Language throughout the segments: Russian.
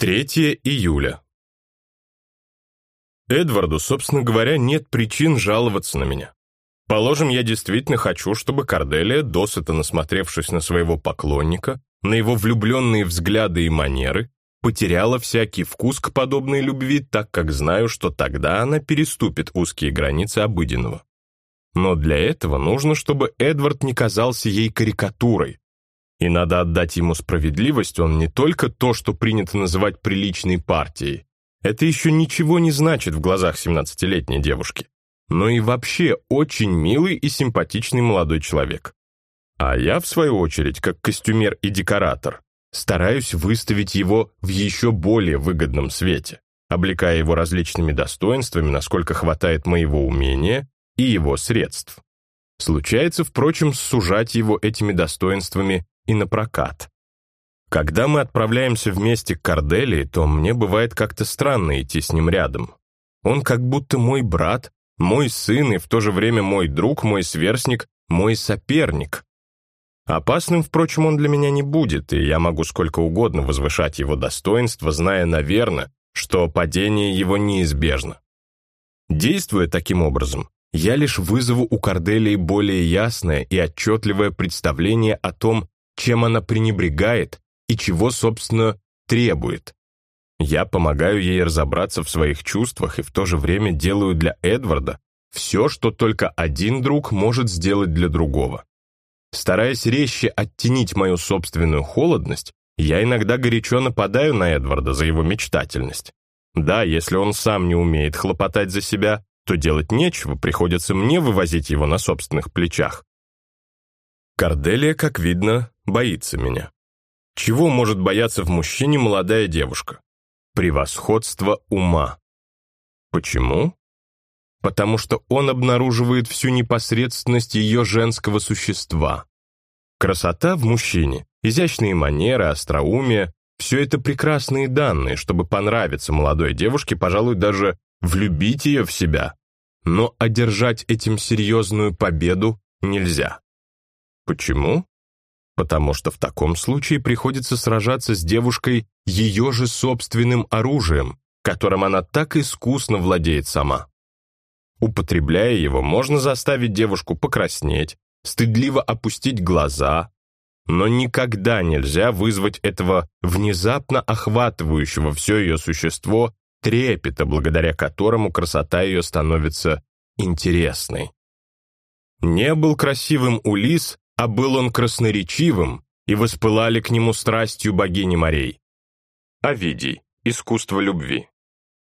3 июля. Эдварду, собственно говоря, нет причин жаловаться на меня. Положим, я действительно хочу, чтобы Корделия, досыта насмотревшись на своего поклонника, на его влюбленные взгляды и манеры, потеряла всякий вкус к подобной любви, так как знаю, что тогда она переступит узкие границы обыденного. Но для этого нужно, чтобы Эдвард не казался ей карикатурой, и надо отдать ему справедливость, он не только то, что принято называть приличной партией. Это еще ничего не значит в глазах 17-летней девушки. Но и вообще очень милый и симпатичный молодой человек. А я, в свою очередь, как костюмер и декоратор, стараюсь выставить его в еще более выгодном свете, облекая его различными достоинствами, насколько хватает моего умения и его средств. Случается, впрочем, сужать его этими достоинствами и на прокат. Когда мы отправляемся вместе к Корделии, то мне бывает как-то странно идти с ним рядом. Он как будто мой брат, мой сын и в то же время мой друг, мой сверстник, мой соперник. Опасным, впрочем, он для меня не будет, и я могу сколько угодно возвышать его достоинство, зная, наверное, что падение его неизбежно. Действуя таким образом, я лишь вызову у Корделии более ясное и отчетливое представление о том, чем она пренебрегает и чего, собственно, требует. Я помогаю ей разобраться в своих чувствах и в то же время делаю для Эдварда все, что только один друг может сделать для другого. Стараясь резче оттенить мою собственную холодность, я иногда горячо нападаю на Эдварда за его мечтательность. Да, если он сам не умеет хлопотать за себя, то делать нечего, приходится мне вывозить его на собственных плечах. Корделия, как видно, боится меня. Чего может бояться в мужчине молодая девушка? Превосходство ума. Почему? Потому что он обнаруживает всю непосредственность ее женского существа. Красота в мужчине, изящные манеры, остроумие – все это прекрасные данные, чтобы понравиться молодой девушке, пожалуй, даже влюбить ее в себя. Но одержать этим серьезную победу нельзя. Почему? Потому что в таком случае приходится сражаться с девушкой ее же собственным оружием, которым она так искусно владеет сама. Употребляя его, можно заставить девушку покраснеть, стыдливо опустить глаза, но никогда нельзя вызвать этого внезапно охватывающего все ее существо трепета, благодаря которому красота ее становится интересной. Не был красивым Улис, а был он красноречивым, и воспылали к нему страстью богини морей. Овидий. Искусство любви.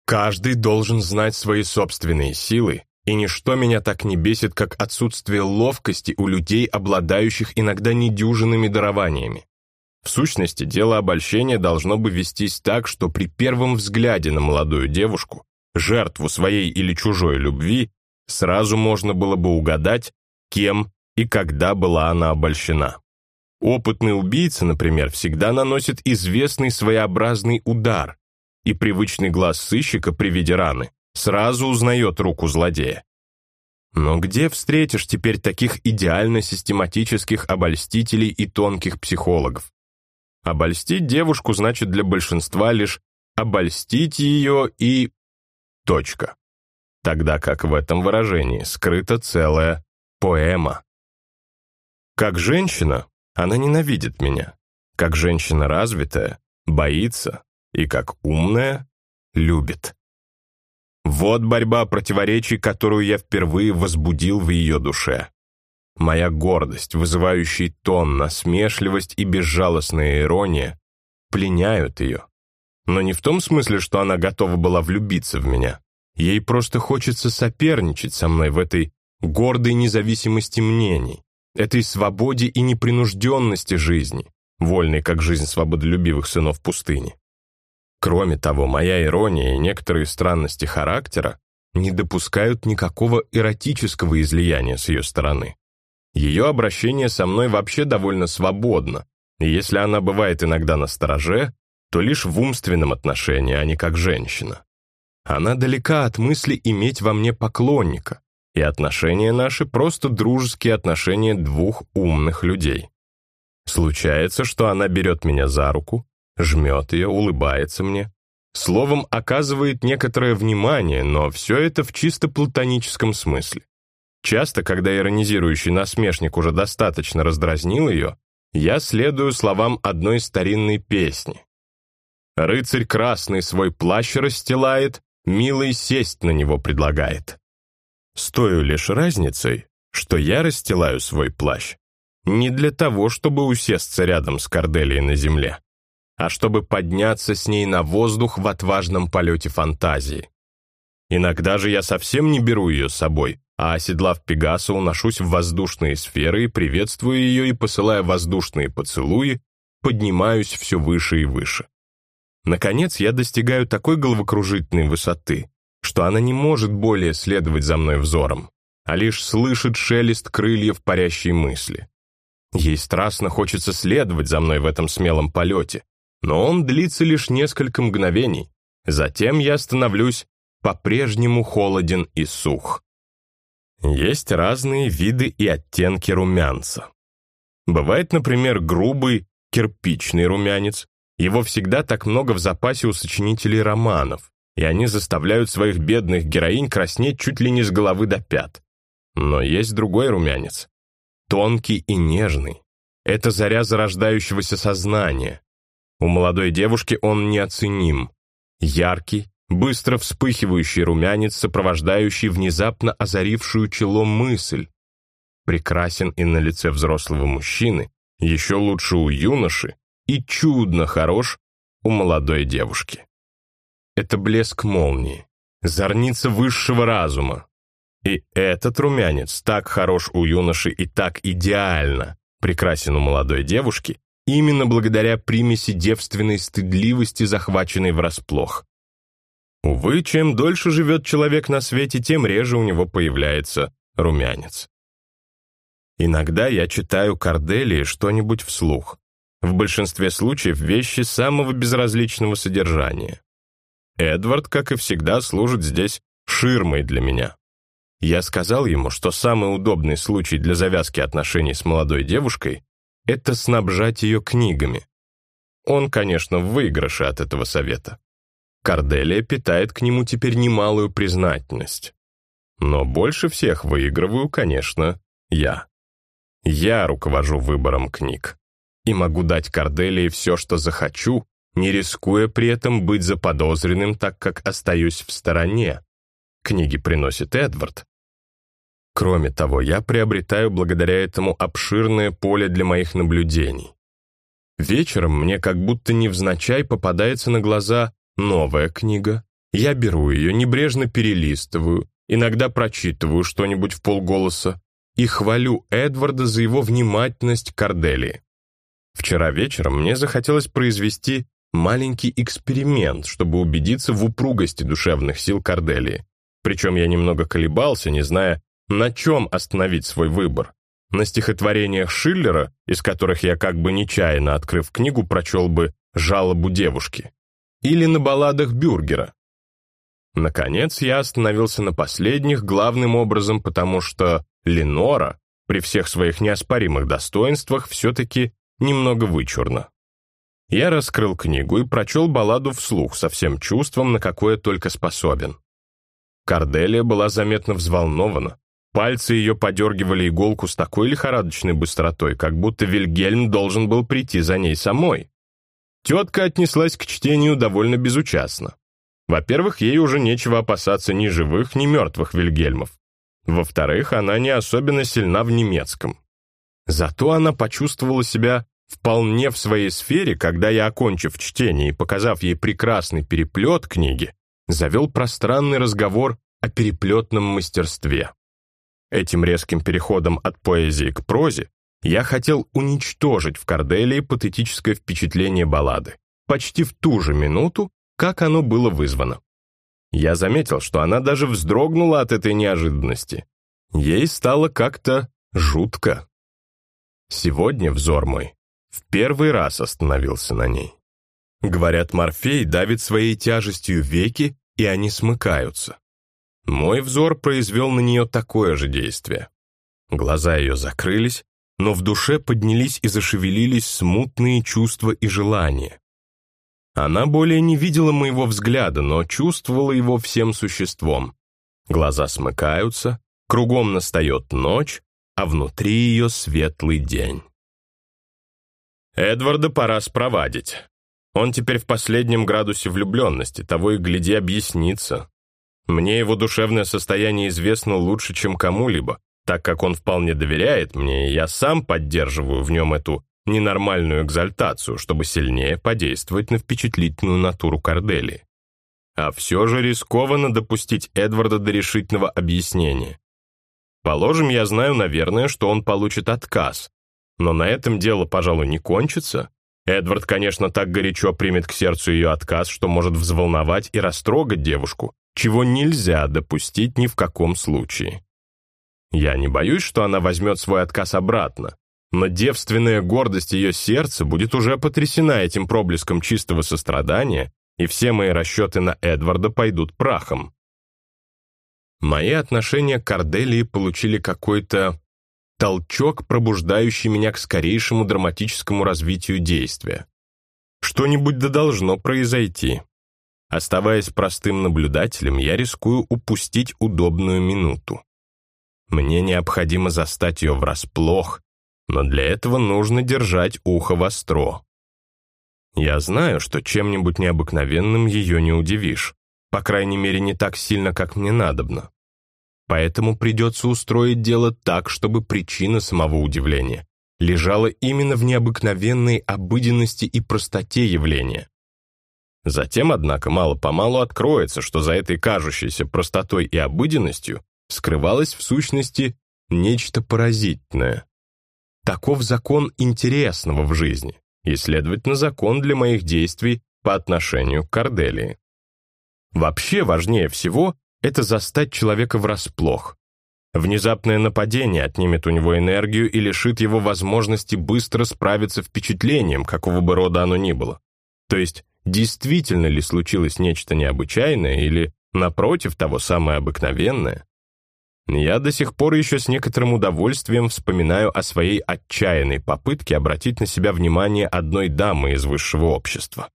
Каждый должен знать свои собственные силы, и ничто меня так не бесит, как отсутствие ловкости у людей, обладающих иногда недюжинными дарованиями. В сущности, дело обольщения должно бы вестись так, что при первом взгляде на молодую девушку, жертву своей или чужой любви, сразу можно было бы угадать, кем и когда была она обольщена. Опытный убийца, например, всегда наносит известный своеобразный удар, и привычный глаз сыщика при виде раны сразу узнает руку злодея. Но где встретишь теперь таких идеально систематических обольстителей и тонких психологов? Обольстить девушку значит для большинства лишь обольстить ее и... точка. Тогда как в этом выражении скрыта целая поэма. Как женщина, она ненавидит меня. Как женщина развитая, боится. И как умная, любит. Вот борьба противоречий, которую я впервые возбудил в ее душе. Моя гордость, вызывающий тон, насмешливость и безжалостная ирония пленяют ее. Но не в том смысле, что она готова была влюбиться в меня. Ей просто хочется соперничать со мной в этой гордой независимости мнений этой свободе и непринужденности жизни, вольной как жизнь свободолюбивых сынов пустыни. Кроме того, моя ирония и некоторые странности характера не допускают никакого эротического излияния с ее стороны. Ее обращение со мной вообще довольно свободно, и если она бывает иногда на стороже, то лишь в умственном отношении, а не как женщина. Она далека от мысли иметь во мне поклонника, и отношения наши просто дружеские отношения двух умных людей. Случается, что она берет меня за руку, жмет ее, улыбается мне. Словом, оказывает некоторое внимание, но все это в чисто платоническом смысле. Часто, когда иронизирующий насмешник уже достаточно раздразнил ее, я следую словам одной старинной песни. «Рыцарь красный свой плащ расстилает, милый сесть на него предлагает». С той лишь разницей, что я расстилаю свой плащ не для того, чтобы усесться рядом с Корделией на земле, а чтобы подняться с ней на воздух в отважном полете фантазии. Иногда же я совсем не беру ее с собой, а, оседлав Пегаса, уношусь в воздушные сферы и приветствую ее и, посылая воздушные поцелуи, поднимаюсь все выше и выше. Наконец, я достигаю такой головокружительной высоты, что она не может более следовать за мной взором, а лишь слышит шелест крыльев парящей мысли. Ей страстно хочется следовать за мной в этом смелом полете, но он длится лишь несколько мгновений. Затем я становлюсь по-прежнему холоден и сух. Есть разные виды и оттенки румянца. Бывает, например, грубый, кирпичный румянец. Его всегда так много в запасе у сочинителей романов, и они заставляют своих бедных героинь краснеть чуть ли не с головы до пят. Но есть другой румянец, тонкий и нежный. Это заря зарождающегося сознания. У молодой девушки он неоценим. Яркий, быстро вспыхивающий румянец, сопровождающий внезапно озарившую чело мысль. Прекрасен и на лице взрослого мужчины, еще лучше у юноши, и чудно хорош у молодой девушки. Это блеск молнии, зорница высшего разума, и этот румянец так хорош у юноши и так идеально прекрасен у молодой девушки, именно благодаря примеси девственной стыдливости, захваченной врасплох. Увы, чем дольше живет человек на свете, тем реже у него появляется румянец. Иногда я читаю Корделии что-нибудь вслух. В большинстве случаев вещи самого безразличного содержания. Эдвард, как и всегда, служит здесь ширмой для меня. Я сказал ему, что самый удобный случай для завязки отношений с молодой девушкой — это снабжать ее книгами. Он, конечно, в выигрыше от этого совета. Корделия питает к нему теперь немалую признательность. Но больше всех выигрываю, конечно, я. Я руковожу выбором книг. И могу дать Корделии все, что захочу, не рискуя при этом быть заподозренным, так как остаюсь в стороне. Книги приносит Эдвард, Кроме того, я приобретаю благодаря этому обширное поле для моих наблюдений. Вечером мне как будто невзначай попадается на глаза новая книга. Я беру ее, небрежно перелистываю, иногда прочитываю что-нибудь в полголоса и хвалю Эдварда за его внимательность к Корделии. Вчера вечером мне захотелось произвести маленький эксперимент, чтобы убедиться в упругости душевных сил Корделии. Причем я немного колебался, не зная, на чем остановить свой выбор? На стихотворениях Шиллера, из которых я как бы нечаянно, открыв книгу, прочел бы «Жалобу девушки», или на балладах Бюргера. Наконец, я остановился на последних главным образом, потому что Ленора, при всех своих неоспоримых достоинствах, все-таки немного вычурна. Я раскрыл книгу и прочел балладу вслух со всем чувством, на какое только способен. Корделия была заметно взволнована, Пальцы ее подергивали иголку с такой лихорадочной быстротой, как будто Вильгельм должен был прийти за ней самой. Тетка отнеслась к чтению довольно безучастно. Во-первых, ей уже нечего опасаться ни живых, ни мертвых Вильгельмов. Во-вторых, она не особенно сильна в немецком. Зато она почувствовала себя вполне в своей сфере, когда я, окончив чтение и показав ей прекрасный переплет книги, завел пространный разговор о переплетном мастерстве. Этим резким переходом от поэзии к прозе я хотел уничтожить в Корделии патетическое впечатление баллады, почти в ту же минуту, как оно было вызвано. Я заметил, что она даже вздрогнула от этой неожиданности. Ей стало как-то жутко. Сегодня взор мой в первый раз остановился на ней. Говорят, Морфей давит своей тяжестью веки, и они смыкаются. Мой взор произвел на нее такое же действие. Глаза ее закрылись, но в душе поднялись и зашевелились смутные чувства и желания. Она более не видела моего взгляда, но чувствовала его всем существом. Глаза смыкаются, кругом настает ночь, а внутри ее светлый день. Эдварда пора спровадить. Он теперь в последнем градусе влюбленности, того и гляди объяснится. Мне его душевное состояние известно лучше, чем кому-либо, так как он вполне доверяет мне, и я сам поддерживаю в нем эту ненормальную экзальтацию, чтобы сильнее подействовать на впечатлительную натуру Корделии. А все же рискованно допустить Эдварда до решительного объяснения. Положим, я знаю, наверное, что он получит отказ, но на этом дело, пожалуй, не кончится. Эдвард, конечно, так горячо примет к сердцу ее отказ, что может взволновать и растрогать девушку, чего нельзя допустить ни в каком случае. Я не боюсь, что она возьмет свой отказ обратно, но девственная гордость ее сердца будет уже потрясена этим проблеском чистого сострадания, и все мои расчеты на Эдварда пойдут прахом. Мои отношения к Корделии получили какой-то толчок, пробуждающий меня к скорейшему драматическому развитию действия. Что-нибудь да должно произойти. Оставаясь простым наблюдателем, я рискую упустить удобную минуту. Мне необходимо застать ее врасплох, но для этого нужно держать ухо востро. Я знаю, что чем-нибудь необыкновенным ее не удивишь, по крайней мере, не так сильно, как мне надобно. Поэтому придется устроить дело так, чтобы причина самого удивления лежала именно в необыкновенной обыденности и простоте явления. Затем, однако, мало-помалу откроется, что за этой кажущейся простотой и обыденностью скрывалось в сущности нечто поразительное. Таков закон интересного в жизни, и, следовательно, закон для моих действий по отношению к Корделии. Вообще важнее всего это застать человека врасплох. Внезапное нападение отнимет у него энергию и лишит его возможности быстро справиться впечатлением, какого бы рода оно ни было. То есть действительно ли случилось нечто необычайное или, напротив, того самое обыкновенное. Я до сих пор еще с некоторым удовольствием вспоминаю о своей отчаянной попытке обратить на себя внимание одной дамы из высшего общества.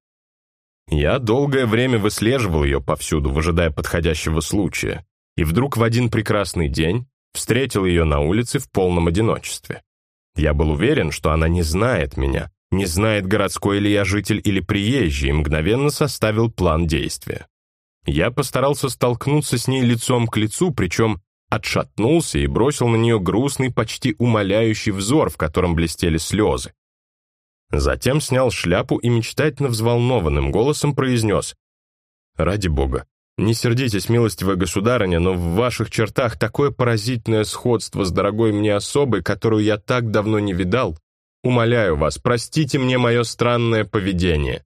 Я долгое время выслеживал ее повсюду, выжидая подходящего случая, и вдруг в один прекрасный день встретил ее на улице в полном одиночестве. Я был уверен, что она не знает меня, не знает, городской ли я житель или приезжий, и мгновенно составил план действия. Я постарался столкнуться с ней лицом к лицу, причем отшатнулся и бросил на нее грустный, почти умоляющий взор, в котором блестели слезы. Затем снял шляпу и мечтательно взволнованным голосом произнес. «Ради бога, не сердитесь, милостивая государыня, но в ваших чертах такое поразительное сходство с дорогой мне особой, которую я так давно не видал, Умоляю вас, простите мне мое странное поведение».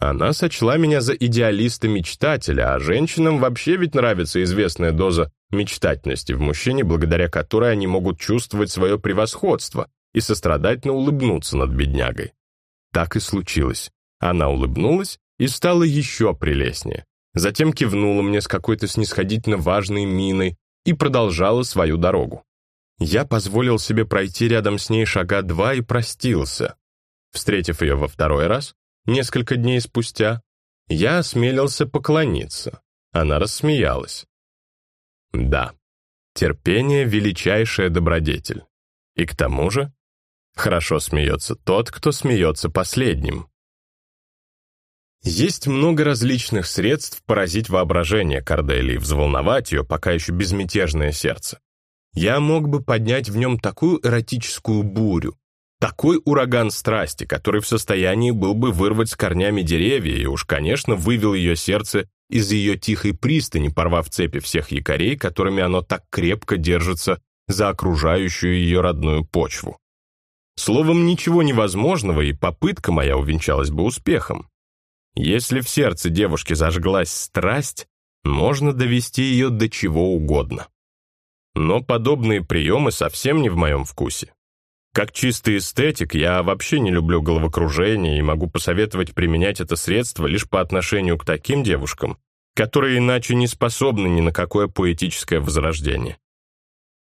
Она сочла меня за идеалиста-мечтателя, а женщинам вообще ведь нравится известная доза мечтательности в мужчине, благодаря которой они могут чувствовать свое превосходство и сострадательно улыбнуться над беднягой. Так и случилось. Она улыбнулась и стала еще прелестнее. Затем кивнула мне с какой-то снисходительно важной миной и продолжала свою дорогу. Я позволил себе пройти рядом с ней шага два и простился. Встретив ее во второй раз, несколько дней спустя, я осмелился поклониться. Она рассмеялась. Да, терпение — величайшая добродетель. И к тому же, хорошо смеется тот, кто смеется последним. Есть много различных средств поразить воображение Кордели и взволновать ее, пока еще безмятежное сердце я мог бы поднять в нем такую эротическую бурю, такой ураган страсти, который в состоянии был бы вырвать с корнями деревья и уж, конечно, вывел ее сердце из ее тихой пристани, порвав цепи всех якорей, которыми оно так крепко держится за окружающую ее родную почву. Словом, ничего невозможного, и попытка моя увенчалась бы успехом. Если в сердце девушки зажглась страсть, можно довести ее до чего угодно. Но подобные приемы совсем не в моем вкусе. Как чистый эстетик, я вообще не люблю головокружение и могу посоветовать применять это средство лишь по отношению к таким девушкам, которые иначе не способны ни на какое поэтическое возрождение.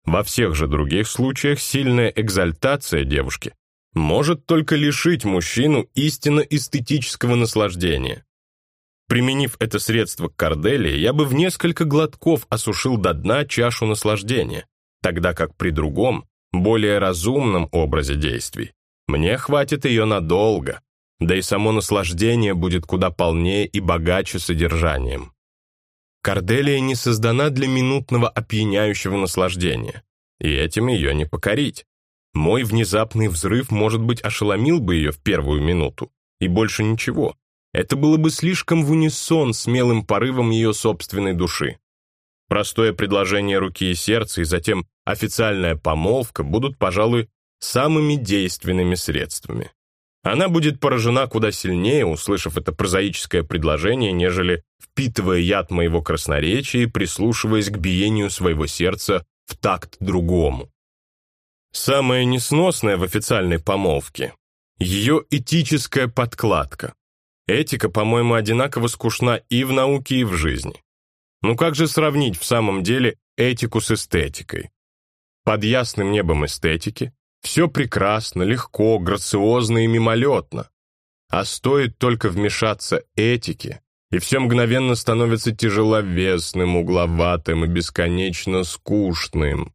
Во всех же других случаях сильная экзальтация девушки может только лишить мужчину истинно эстетического наслаждения. Применив это средство к Корделии, я бы в несколько глотков осушил до дна чашу наслаждения, тогда как при другом, более разумном образе действий, мне хватит ее надолго, да и само наслаждение будет куда полнее и богаче содержанием. Корделия не создана для минутного опьяняющего наслаждения, и этим ее не покорить. Мой внезапный взрыв, может быть, ошеломил бы ее в первую минуту, и больше ничего. Это было бы слишком в унисон смелым порывом ее собственной души. Простое предложение руки и сердца и затем официальная помолвка будут, пожалуй, самыми действенными средствами. Она будет поражена куда сильнее, услышав это прозаическое предложение, нежели впитывая яд моего красноречия и прислушиваясь к биению своего сердца в такт другому. Самое несносное в официальной помолвке – ее этическая подкладка. Этика, по-моему, одинаково скучна и в науке, и в жизни. Ну как же сравнить в самом деле этику с эстетикой? Под ясным небом эстетики все прекрасно, легко, грациозно и мимолетно. А стоит только вмешаться этике, и все мгновенно становится тяжеловесным, угловатым и бесконечно скучным.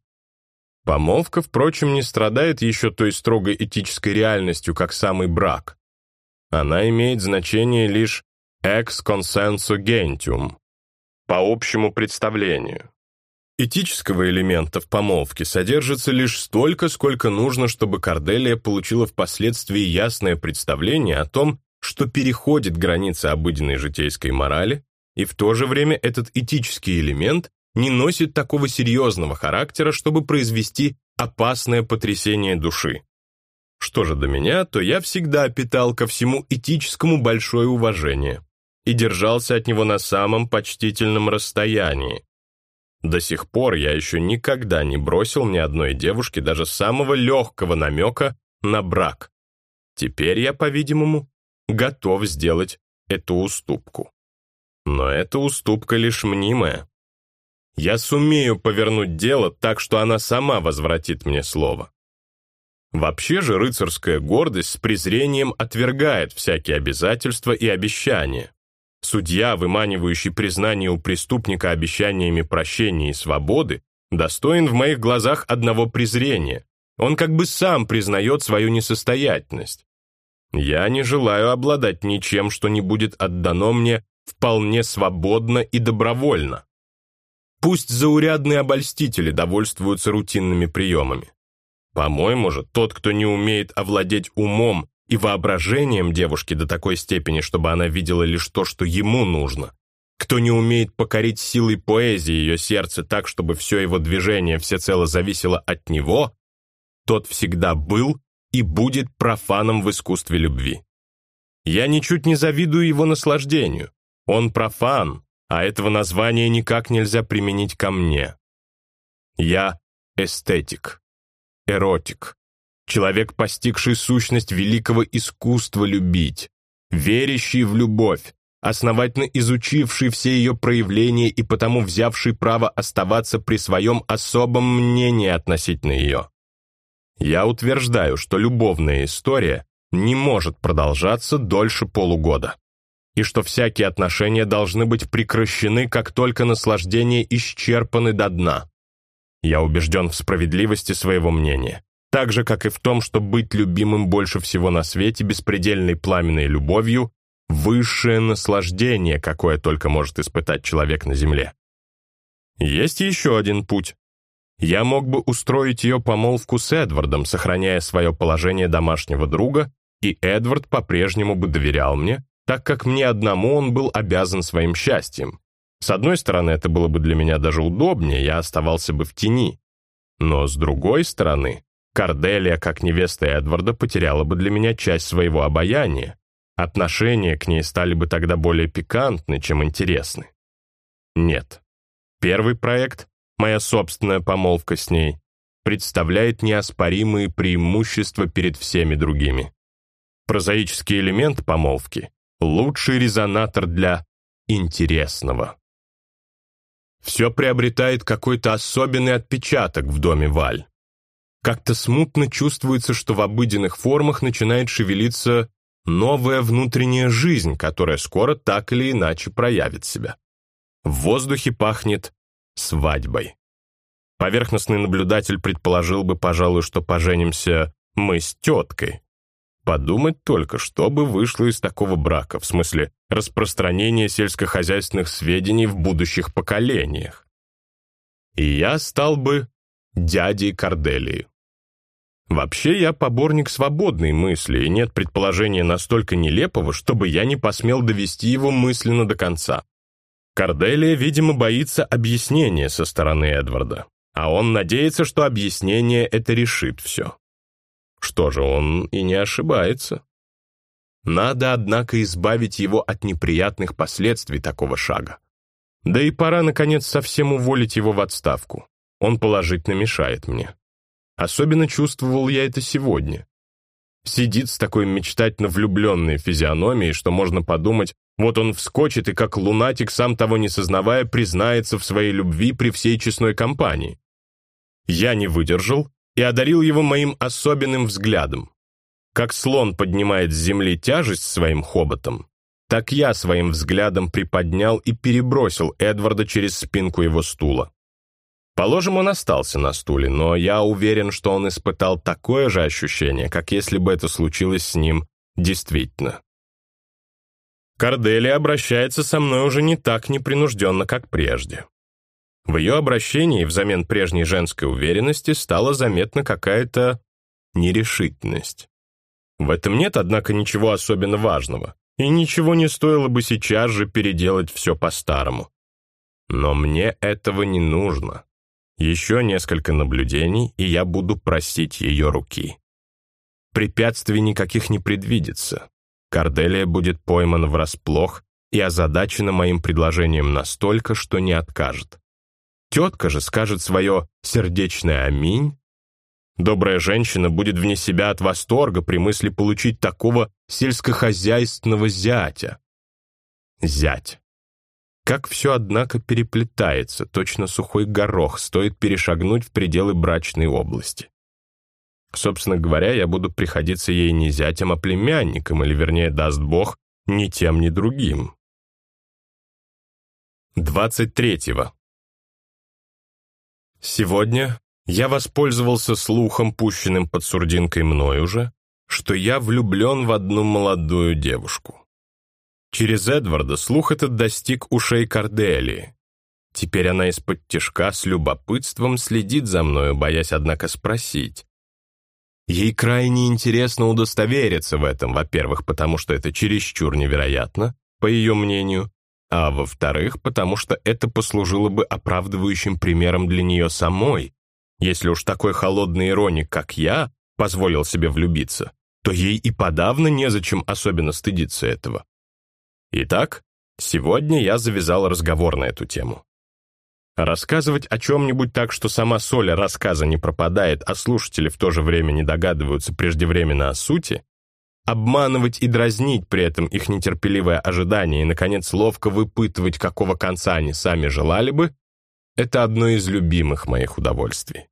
Помолвка, впрочем, не страдает еще той строгой этической реальностью, как самый брак она имеет значение лишь ex consensu gentium, по общему представлению. Этического элемента в помолвке содержится лишь столько, сколько нужно, чтобы Корделия получила впоследствии ясное представление о том, что переходит границы обыденной житейской морали, и в то же время этот этический элемент не носит такого серьезного характера, чтобы произвести опасное потрясение души. Что же до меня, то я всегда питал ко всему этическому большое уважение и держался от него на самом почтительном расстоянии. До сих пор я еще никогда не бросил ни одной девушке даже самого легкого намека на брак. Теперь я, по-видимому, готов сделать эту уступку. Но эта уступка лишь мнимая. Я сумею повернуть дело так, что она сама возвратит мне слово. Вообще же рыцарская гордость с презрением отвергает всякие обязательства и обещания. Судья, выманивающий признание у преступника обещаниями прощения и свободы, достоин в моих глазах одного презрения. Он как бы сам признает свою несостоятельность. Я не желаю обладать ничем, что не будет отдано мне вполне свободно и добровольно. Пусть заурядные обольстители довольствуются рутинными приемами. По-моему же, тот, кто не умеет овладеть умом и воображением девушки до такой степени, чтобы она видела лишь то, что ему нужно, кто не умеет покорить силой поэзии ее сердце так, чтобы все его движение всецело зависело от него, тот всегда был и будет профаном в искусстве любви. Я ничуть не завидую его наслаждению. Он профан, а этого названия никак нельзя применить ко мне. Я эстетик эротик. Человек, постигший сущность великого искусства любить, верящий в любовь, основательно изучивший все ее проявления и потому взявший право оставаться при своем особом мнении относительно ее. Я утверждаю, что любовная история не может продолжаться дольше полугода, и что всякие отношения должны быть прекращены, как только наслаждения исчерпаны до дна. Я убежден в справедливости своего мнения. Так же, как и в том, что быть любимым больше всего на свете беспредельной пламенной любовью – высшее наслаждение, какое только может испытать человек на земле. Есть еще один путь. Я мог бы устроить ее помолвку с Эдвардом, сохраняя свое положение домашнего друга, и Эдвард по-прежнему бы доверял мне, так как мне одному он был обязан своим счастьем. С одной стороны, это было бы для меня даже удобнее, я оставался бы в тени. Но с другой стороны, Корделия, как невеста Эдварда, потеряла бы для меня часть своего обаяния. Отношения к ней стали бы тогда более пикантны, чем интересны. Нет. Первый проект, моя собственная помолвка с ней, представляет неоспоримые преимущества перед всеми другими. Прозаический элемент помолвки — лучший резонатор для интересного. Все приобретает какой-то особенный отпечаток в доме Валь. Как-то смутно чувствуется, что в обыденных формах начинает шевелиться новая внутренняя жизнь, которая скоро так или иначе проявит себя. В воздухе пахнет свадьбой. Поверхностный наблюдатель предположил бы, пожалуй, что поженимся мы с теткой. Подумать только, что бы вышло из такого брака, в смысле распространения сельскохозяйственных сведений в будущих поколениях. И я стал бы дядей Корделии. Вообще, я поборник свободной мысли, и нет предположения настолько нелепого, чтобы я не посмел довести его мысленно до конца. Корделия, видимо, боится объяснения со стороны Эдварда, а он надеется, что объяснение это решит все. Что же, он и не ошибается. Надо, однако, избавить его от неприятных последствий такого шага. Да и пора, наконец, совсем уволить его в отставку. Он положительно мешает мне. Особенно чувствовал я это сегодня. Сидит с такой мечтательно влюбленной физиономией, что можно подумать, вот он вскочит и как лунатик, сам того не сознавая, признается в своей любви при всей честной компании. Я не выдержал и одарил его моим особенным взглядом. Как слон поднимает с земли тяжесть своим хоботом, так я своим взглядом приподнял и перебросил Эдварда через спинку его стула. Положим, он остался на стуле, но я уверен, что он испытал такое же ощущение, как если бы это случилось с ним действительно. Корделия обращается со мной уже не так непринужденно, как прежде. В ее обращении взамен прежней женской уверенности стала заметна какая-то нерешительность. В этом нет, однако, ничего особенно важного, и ничего не стоило бы сейчас же переделать все по-старому. Но мне этого не нужно. Еще несколько наблюдений, и я буду просить ее руки. Препятствий никаких не предвидится. Корделия будет поймана врасплох и озадачена моим предложением настолько, что не откажет. Тетка же скажет свое «сердечное аминь». Добрая женщина будет вне себя от восторга при мысли получить такого сельскохозяйственного зятя. Зять. Как все, однако, переплетается, точно сухой горох, стоит перешагнуть в пределы брачной области. Собственно говоря, я буду приходиться ей не зятем, а племянником, или, вернее, даст Бог, ни тем, ни другим. 23-го. Сегодня я воспользовался слухом, пущенным под сурдинкой мной уже, что я влюблен в одну молодую девушку. Через Эдварда слух этот достиг ушей Корделии. Теперь она из-под тишка с любопытством следит за мною, боясь, однако, спросить. Ей крайне интересно удостовериться в этом, во-первых, потому что это чересчур невероятно, по ее мнению, а во-вторых, потому что это послужило бы оправдывающим примером для нее самой. Если уж такой холодный ироник, как я, позволил себе влюбиться, то ей и подавно незачем особенно стыдиться этого. Итак, сегодня я завязал разговор на эту тему. Рассказывать о чем-нибудь так, что сама соль рассказа не пропадает, а слушатели в то же время не догадываются преждевременно о сути, обманывать и дразнить при этом их нетерпеливое ожидание и, наконец, ловко выпытывать, какого конца они сами желали бы, это одно из любимых моих удовольствий.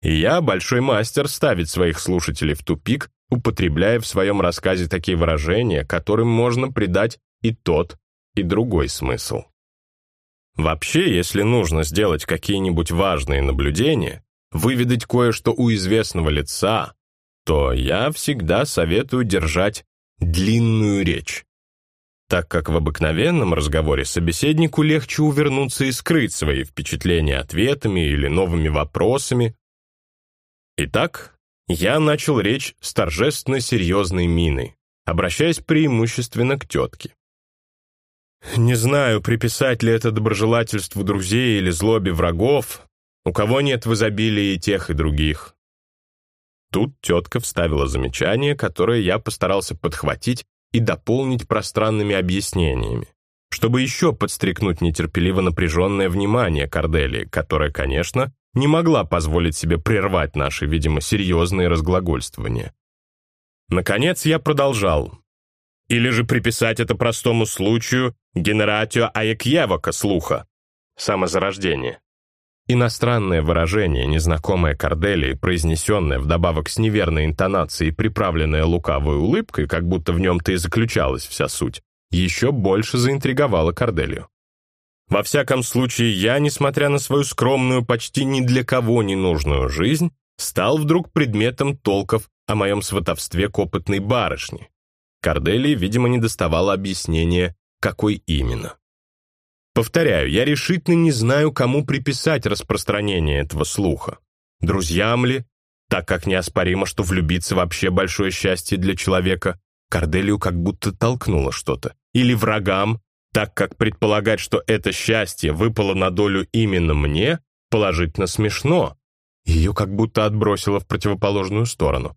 И я большой мастер ставить своих слушателей в тупик, употребляя в своем рассказе такие выражения, которым можно придать и тот, и другой смысл. Вообще, если нужно сделать какие-нибудь важные наблюдения, выведать кое-что у известного лица, то я всегда советую держать длинную речь, так как в обыкновенном разговоре собеседнику легче увернуться и скрыть свои впечатления ответами или новыми вопросами. Итак, я начал речь с торжественно серьезной миной, обращаясь преимущественно к тетке. Не знаю, приписать ли это доброжелательству друзей или злобе врагов, у кого нет в изобилии тех и других. Тут тетка вставила замечание, которое я постарался подхватить и дополнить пространными объяснениями, чтобы еще подстрекнуть нетерпеливо напряженное внимание Корделии, которая, конечно, не могла позволить себе прервать наши, видимо, серьезные разглагольствования. Наконец я продолжал, или же приписать это простому случаю генератио аекьевока слуха, самозарождение. Иностранное выражение, незнакомое Корделии, произнесенное вдобавок с неверной интонацией, приправленное лукавой улыбкой, как будто в нем-то и заключалась вся суть, еще больше заинтриговало Корделию. Во всяком случае, я, несмотря на свою скромную, почти ни для кого не нужную жизнь, стал вдруг предметом толков о моем сватовстве к опытной барышне. Корделии, видимо, не доставало объяснения, какой именно. Повторяю, я решительно не знаю, кому приписать распространение этого слуха. Друзьям ли, так как неоспоримо, что влюбиться вообще большое счастье для человека, Корделию как будто толкнуло что-то. Или врагам, так как предполагать, что это счастье выпало на долю именно мне, положительно смешно. Ее как будто отбросило в противоположную сторону.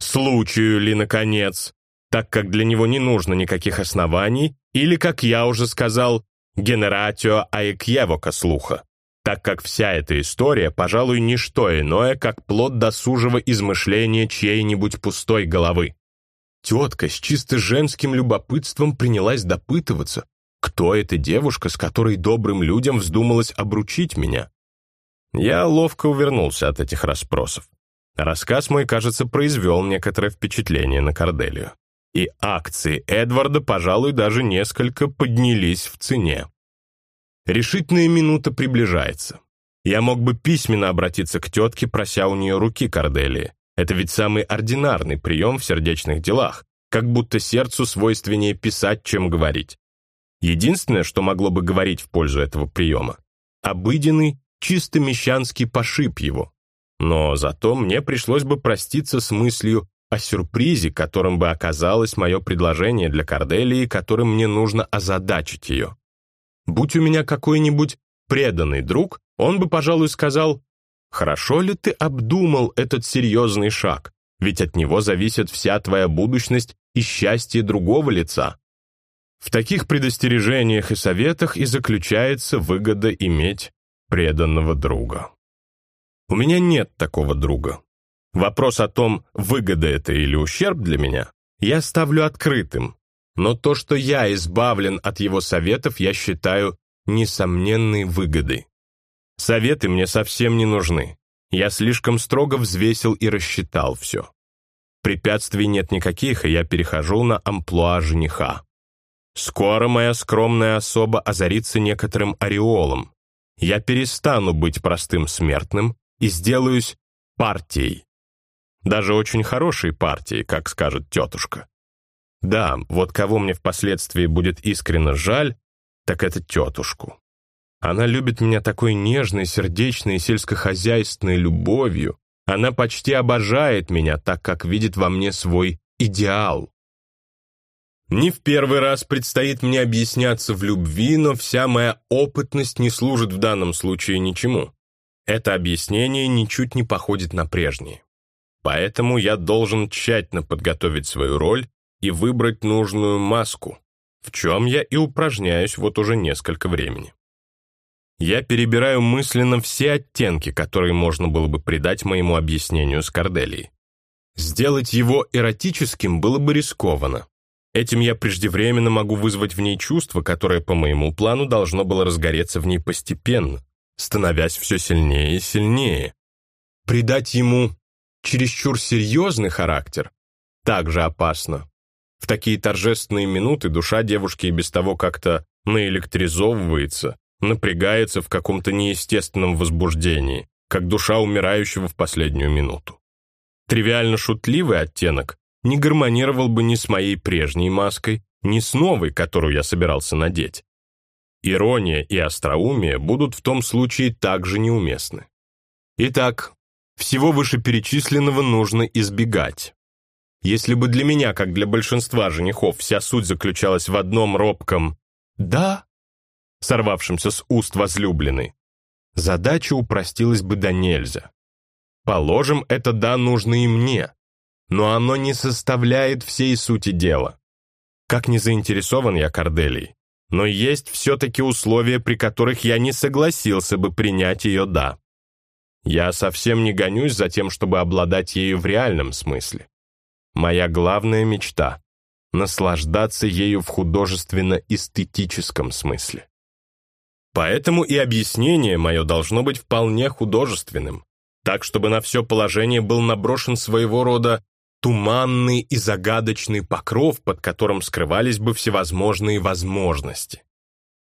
Случаю ли, наконец, так как для него не нужно никаких оснований, или, как я уже сказал, генератио аекьевока слуха, так как вся эта история, пожалуй, не что иное, как плод досужего измышления чьей-нибудь пустой головы. Тетка с чисто женским любопытством принялась допытываться, кто эта девушка, с которой добрым людям вздумалось обручить меня. Я ловко увернулся от этих расспросов. Рассказ мой, кажется, произвел некоторое впечатление на Корделию и акции Эдварда, пожалуй, даже несколько поднялись в цене. Решительная минута приближается. Я мог бы письменно обратиться к тетке, прося у нее руки Корделии. Это ведь самый ординарный прием в сердечных делах, как будто сердцу свойственнее писать, чем говорить. Единственное, что могло бы говорить в пользу этого приема, обыденный, чисто мещанский пошиб его. Но зато мне пришлось бы проститься с мыслью о сюрпризе, которым бы оказалось мое предложение для Корделии, которым мне нужно озадачить ее. Будь у меня какой-нибудь преданный друг, он бы, пожалуй, сказал, «Хорошо ли ты обдумал этот серьезный шаг? Ведь от него зависит вся твоя будущность и счастье другого лица». В таких предостережениях и советах и заключается выгода иметь преданного друга. У меня нет такого друга. Вопрос о том, выгода это или ущерб для меня, я ставлю открытым, но то, что я избавлен от его советов, я считаю несомненной выгодой. Советы мне совсем не нужны. Я слишком строго взвесил и рассчитал все. Препятствий нет никаких, и я перехожу на амплуа жениха. Скоро моя скромная особа озарится некоторым ореолом. Я перестану быть простым смертным и сделаюсь партией, даже очень хорошей партии, как скажет тетушка. Да, вот кого мне впоследствии будет искренне жаль, так это тетушку. Она любит меня такой нежной, сердечной и сельскохозяйственной любовью. Она почти обожает меня, так как видит во мне свой идеал. Не в первый раз предстоит мне объясняться в любви, но вся моя опытность не служит в данном случае ничему. Это объяснение ничуть не походит на прежние. Поэтому я должен тщательно подготовить свою роль и выбрать нужную маску, в чем я и упражняюсь вот уже несколько времени. Я перебираю мысленно все оттенки, которые можно было бы придать моему объяснению с Корделией. Сделать его эротическим было бы рискованно. Этим я преждевременно могу вызвать в ней чувство, которое по моему плану должно было разгореться в ней постепенно, становясь все сильнее и сильнее. Придать ему чересчур серьезный характер также опасно. В такие торжественные минуты душа девушки и без того как-то наэлектризовывается, напрягается в каком-то неестественном возбуждении, как душа умирающего в последнюю минуту. Тривиально шутливый оттенок не гармонировал бы ни с моей прежней маской, ни с новой, которую я собирался надеть. Ирония и остроумие будут в том случае также неуместны. Итак, всего вышеперечисленного нужно избегать. Если бы для меня, как для большинства женихов, вся суть заключалась в одном робком «да», сорвавшемся с уст возлюбленной, задача упростилась бы до нельзя. Положим, это «да» нужно и мне, но оно не составляет всей сути дела. Как не заинтересован я Корделией, но есть все-таки условия, при которых я не согласился бы принять ее «да». Я совсем не гонюсь за тем, чтобы обладать ею в реальном смысле. Моя главная мечта — наслаждаться ею в художественно-эстетическом смысле. Поэтому и объяснение мое должно быть вполне художественным, так чтобы на все положение был наброшен своего рода туманный и загадочный покров, под которым скрывались бы всевозможные возможности.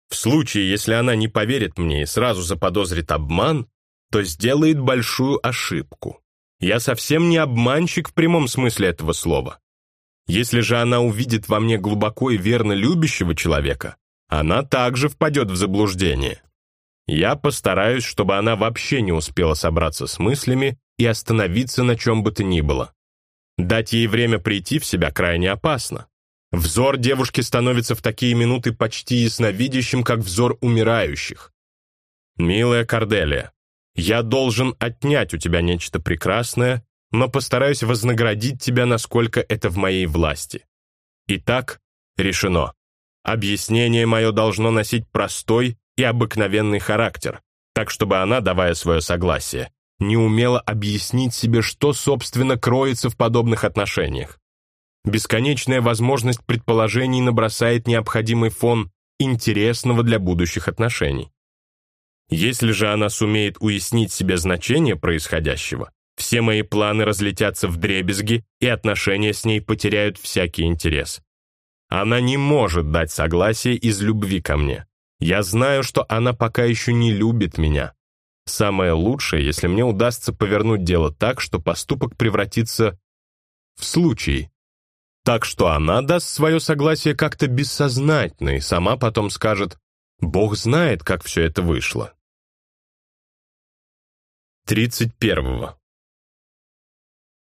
В случае, если она не поверит мне и сразу заподозрит обман, то сделает большую ошибку. Я совсем не обманщик в прямом смысле этого слова. Если же она увидит во мне глубоко и верно любящего человека, она также впадет в заблуждение. Я постараюсь, чтобы она вообще не успела собраться с мыслями и остановиться на чем бы то ни было. Дать ей время прийти в себя крайне опасно. Взор девушки становится в такие минуты почти ясновидящим, как взор умирающих. «Милая Корделия, я должен отнять у тебя нечто прекрасное, но постараюсь вознаградить тебя, насколько это в моей власти. Итак, решено. Объяснение мое должно носить простой и обыкновенный характер, так чтобы она, давая свое согласие, не умела объяснить себе, что, собственно, кроется в подобных отношениях. Бесконечная возможность предположений набросает необходимый фон интересного для будущих отношений. Если же она сумеет уяснить себе значение происходящего, все мои планы разлетятся в дребезги, и отношения с ней потеряют всякий интерес. Она не может дать согласие из любви ко мне. Я знаю, что она пока еще не любит меня. Самое лучшее, если мне удастся повернуть дело так, что поступок превратится в случай. Так что она даст свое согласие как-то бессознательно и сама потом скажет «Бог знает, как все это вышло». 31.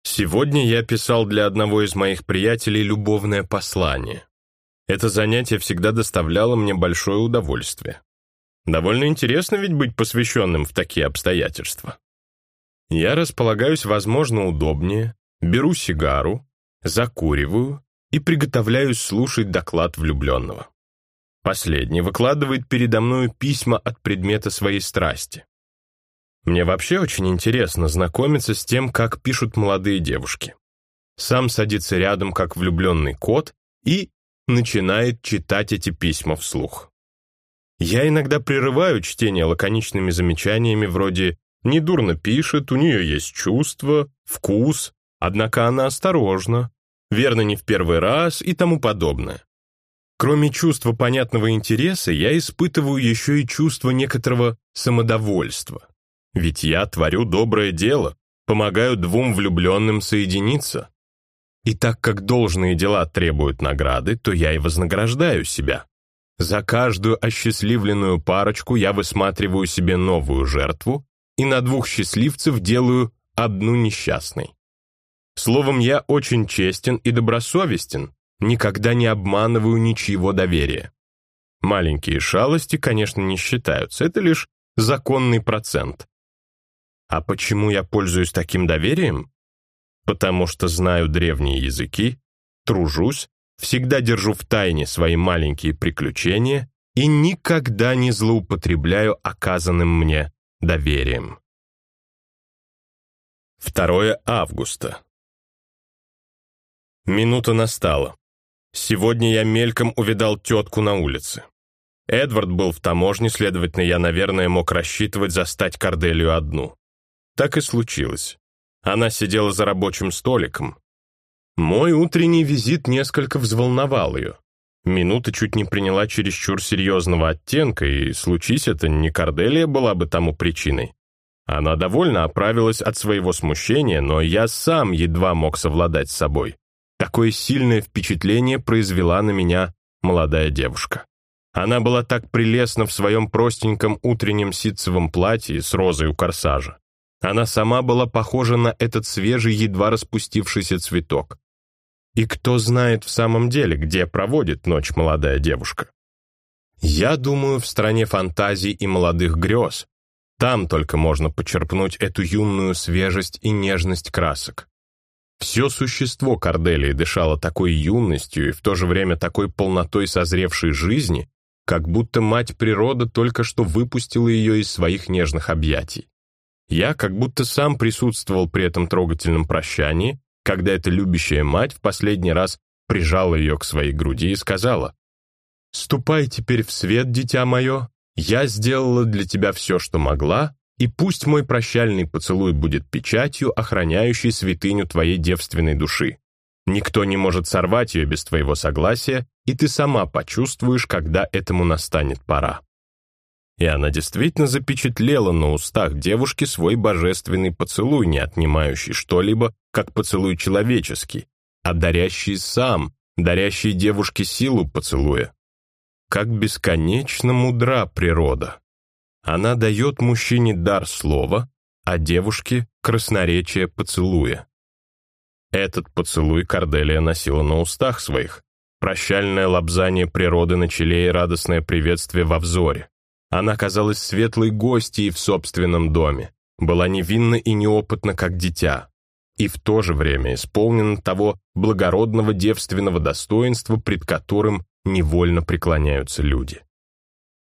Сегодня я писал для одного из моих приятелей любовное послание. Это занятие всегда доставляло мне большое удовольствие. Довольно интересно ведь быть посвященным в такие обстоятельства. Я располагаюсь, возможно, удобнее, беру сигару, закуриваю и приготовляюсь слушать доклад влюбленного. Последний выкладывает передо мною письма от предмета своей страсти. Мне вообще очень интересно знакомиться с тем, как пишут молодые девушки. Сам садится рядом, как влюбленный кот, и начинает читать эти письма вслух. Я иногда прерываю чтение лаконичными замечаниями вроде «недурно пишет, у нее есть чувство, вкус, однако она осторожна, верно не в первый раз» и тому подобное. Кроме чувства понятного интереса, я испытываю еще и чувство некоторого самодовольства. Ведь я творю доброе дело, помогаю двум влюбленным соединиться. И так как должные дела требуют награды, то я и вознаграждаю себя. За каждую осчастливленную парочку я высматриваю себе новую жертву и на двух счастливцев делаю одну несчастной. Словом, я очень честен и добросовестен, никогда не обманываю ничьего доверия. Маленькие шалости, конечно, не считаются, это лишь законный процент. А почему я пользуюсь таким доверием? Потому что знаю древние языки, тружусь, всегда держу в тайне свои маленькие приключения и никогда не злоупотребляю оказанным мне доверием. 2 августа. Минута настала. Сегодня я мельком увидал тетку на улице. Эдвард был в таможне, следовательно, я, наверное, мог рассчитывать застать Корделию одну. Так и случилось. Она сидела за рабочим столиком. Мой утренний визит несколько взволновал ее. Минута чуть не приняла чересчур серьезного оттенка, и, случись это, не Корделия была бы тому причиной. Она довольно оправилась от своего смущения, но я сам едва мог совладать с собой. Такое сильное впечатление произвела на меня молодая девушка. Она была так прелестна в своем простеньком утреннем ситцевом платье с розой у корсажа. Она сама была похожа на этот свежий, едва распустившийся цветок. И кто знает в самом деле, где проводит ночь молодая девушка? Я думаю, в стране фантазий и молодых грез. Там только можно почерпнуть эту юную свежесть и нежность красок. Все существо Корделии дышало такой юностью и в то же время такой полнотой созревшей жизни, как будто мать природа только что выпустила ее из своих нежных объятий. Я как будто сам присутствовал при этом трогательном прощании, когда эта любящая мать в последний раз прижала ее к своей груди и сказала, «Ступай теперь в свет, дитя мое, «Я сделала для тебя все, что могла, и пусть мой прощальный поцелуй будет печатью, охраняющей святыню твоей девственной души. Никто не может сорвать ее без твоего согласия, и ты сама почувствуешь, когда этому настанет пора». И она действительно запечатлела на устах девушки свой божественный поцелуй, не отнимающий что-либо, как поцелуй человеческий, а дарящий сам, дарящий девушке силу поцелуя. Как бесконечно мудра природа. Она дает мужчине дар слова, а девушке — красноречие поцелуя. Этот поцелуй Корделия носила на устах своих, прощальное лобзание природы на челе и радостное приветствие во взоре. Она казалась светлой гостьей в собственном доме, была невинна и неопытна, как дитя, и в то же время исполнена того благородного девственного достоинства, пред которым невольно преклоняются люди.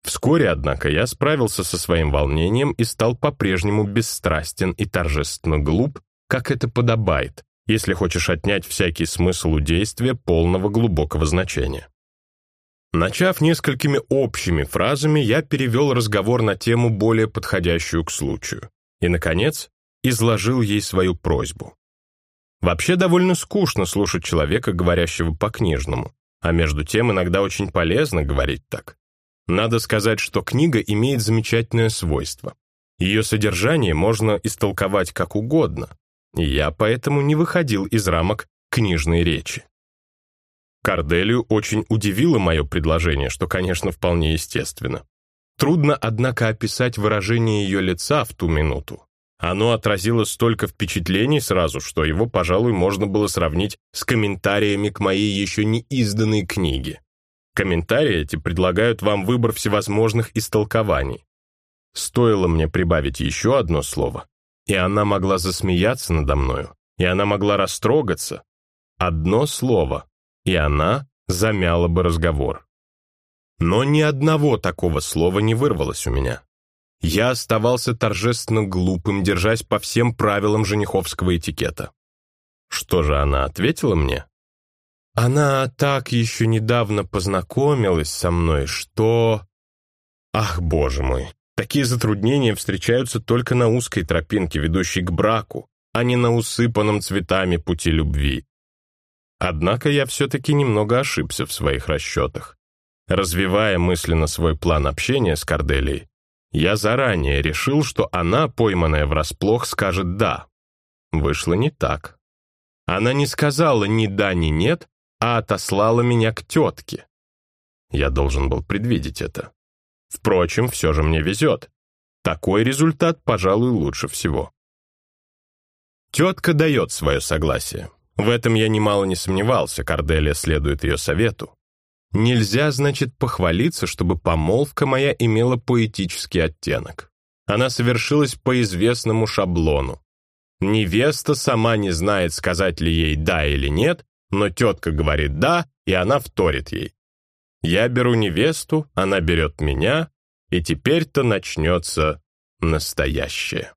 Вскоре, однако, я справился со своим волнением и стал по-прежнему бесстрастен и торжественно глуп, как это подобает, если хочешь отнять всякий смысл у действия полного глубокого значения. Начав несколькими общими фразами, я перевел разговор на тему, более подходящую к случаю, и, наконец, изложил ей свою просьбу. Вообще довольно скучно слушать человека, говорящего по-книжному, а между тем иногда очень полезно говорить так. Надо сказать, что книга имеет замечательное свойство. Ее содержание можно истолковать как угодно, и я поэтому не выходил из рамок книжной речи. Корделию очень удивило мое предложение, что, конечно, вполне естественно. Трудно, однако, описать выражение ее лица в ту минуту. Оно отразило столько впечатлений сразу, что его, пожалуй, можно было сравнить с комментариями к моей еще не изданной книге. Комментарии эти предлагают вам выбор всевозможных истолкований. Стоило мне прибавить еще одно слово, и она могла засмеяться надо мною, и она могла растрогаться. Одно слово, и она замяла бы разговор. Но ни одного такого слова не вырвалось у меня. Я оставался торжественно глупым, держась по всем правилам жениховского этикета. Что же она ответила мне? Она так еще недавно познакомилась со мной, что... Ах, боже мой, такие затруднения встречаются только на узкой тропинке, ведущей к браку, а не на усыпанном цветами пути любви. Однако я все-таки немного ошибся в своих расчетах. Развивая мысленно свой план общения с Корделией, я заранее решил, что она, пойманная врасплох, скажет «да». Вышло не так. Она не сказала ни «да», ни «нет», а отослала меня к тетке. Я должен был предвидеть это. Впрочем, все же мне везет. Такой результат, пожалуй, лучше всего. Тетка дает свое согласие. В этом я немало не сомневался, Корделия следует ее совету. Нельзя, значит, похвалиться, чтобы помолвка моя имела поэтический оттенок. Она совершилась по известному шаблону. Невеста сама не знает, сказать ли ей «да» или «нет», но тетка говорит «да», и она вторит ей. Я беру невесту, она берет меня, и теперь-то начнется настоящее.